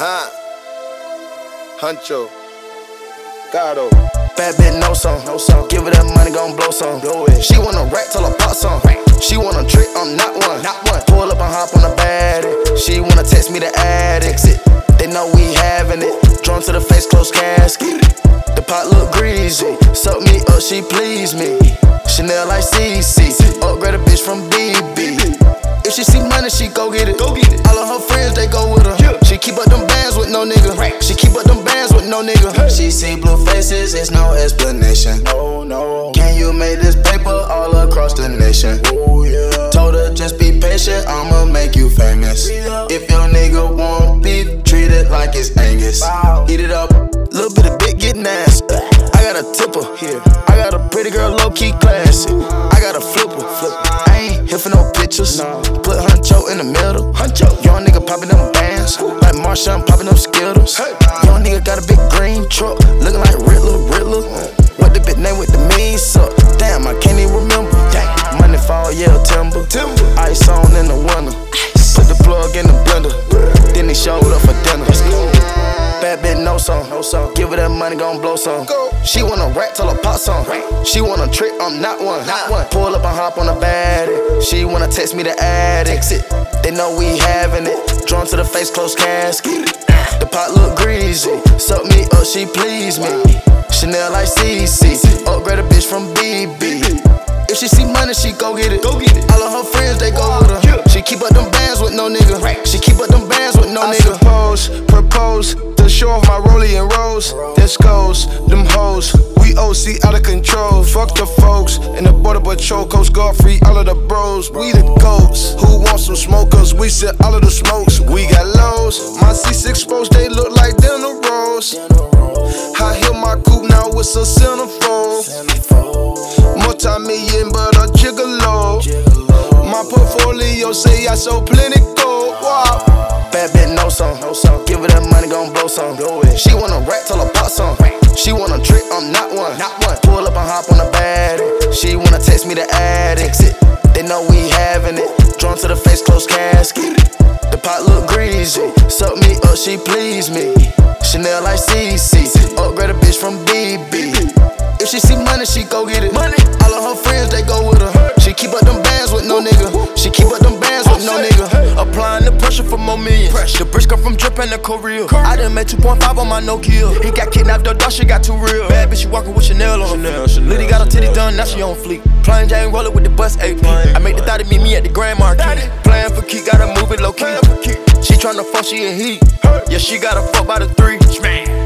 Huh? Huncho. Gato. Bad bitch, no song, no song. Give her that money, gon' blow some. Blow it. She wanna rack till I pop some. She wanna trick, I'm not one. Not one. Pull up and hop on the bad. She wanna text me the ad. It. They know we having it. Drawn to the face, close casket. The pot look greasy. Suck me up, she please me. Chanel like CC. Upgrade a bitch from BB. If she see money, she go get it. Go get it. All of her friends, they go with her. She keep up them bands with no nigga. She keep up them bands with no nigga. She see blue faces, it's no explanation. No, no. Can you make this paper all across the nation? Oh yeah. Told her just be patient, I'ma make you famous. If your nigga won't be treated like it's Angus. Eat it up. Little bit of bit get nasty. I got a tipper here. I got a pretty girl, low key classy. I got a flipper. I ain't here for no pictures. Put Huncho in the middle. Huncho. Young nigga popping them bands. Like Marshawn popping them skittles. Young nigga got a big green truck. Money, gon' blow some. Go. She wanna rap till I pop some. She wanna trick, I'm not one. Not one. Pull up and hop on the bad. She wanna text me the ad. Exit. They know we having it. Drawn to the face, close casket. The pot look greasy. Suck me up, she please me. Chanel like CC. Upgrade a bitch from BB. If she see money, she go get it. Go get it. All of her friends, they go with her. She keep up them bands with no nigga. She keep up them bands with no I nigga. suppose, propose to show off my rollie and rolls. This goes, them hoes. We OC out of control. Fuck the folks in the border patrol. Coast Guard free, all of the bros. We the goats. Who wants some smokers? We set all of the smokes. We got lows. My C6 posts, they look like dinner rolls. I hear my coupe now, it's a centerfold. Multi-million, but a gigolo. My portfolio say I sold plenty gold. Wow. Bad bitch, no song, no song. Give her that money, gon' blow some. She wanna rap till I pop some. She wanna trick, I'm not one. Not one. Pull up and hop on the bad. She wanna text me to ad. Exit. They know we having it. Drawn to the face, close casket. The pot look greasy. Suck me up, she please me. Chanel like CC. Upgrade a bitch from BB. If she see money, she go get it. Money. All of her friends, they go with her. She keep up them bands with no nigga. She keep The bricks come from dripping the Korea. I done made 2.5 on my Nokia. He got kidnapped, the dog shit got too real. Bad bitch, she walking with Chanel on her feet. Liddy got her titty done, now she on fleek. Plain Jane rollin' with the bus AP. I make the thought to meet me at the Grand Marquis. Playing for key, gotta move it low key. She tryna fuck, she in heat. Yeah, she gotta fuck by the three.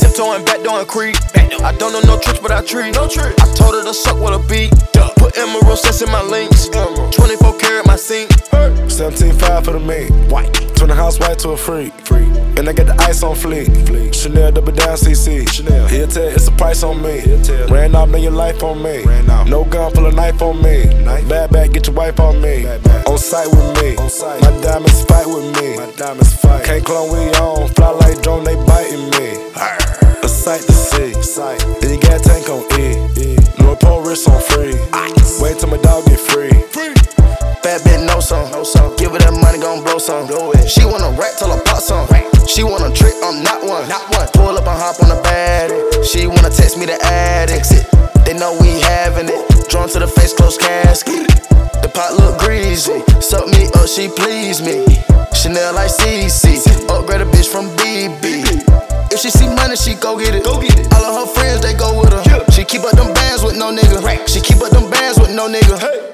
Tiptoeing, back doing creep. I don't know no tricks, but I treat. I told her to suck with a beat. Put emerald sets in my links. 24 karat my sink. 17.5 for the mate. White. Turn the house white to a freak. freak. And I got the ice on fleek. fleek. Chanel double down CC. Chanel. He'll tell it's a price on me. Tell. Ran off, man, your life on me. Ran off. No gun, pull a knife on me. Knife. Bad bag, get your wife on me. Bad bag. On site with me. On site. My diamonds fight with me. My diamonds fight. Can't clone, we on. Fly like drone, they biting me. A sight to see. Sight. Then you got tank on E. e. Lord Paul wrist on free. Ice. Wait till my dog get free. Bad bitch, no song, no song. Give her that money, gon' blow some. She wanna rap till I pop some. She wanna trick, I'm not one. Not one. Pull up and hop on the bad. She wanna text me the ad. Exit. They know we having it. Drawn to the face, close casket. The pot look greasy. Suck me up, she please me. Chanel like CC. Upgrade a bitch from BB. If she see money, she go get it. Go get it. All of her friends, they go with her. She keep up them bands with no nigga. She keep up them bands with no nigga.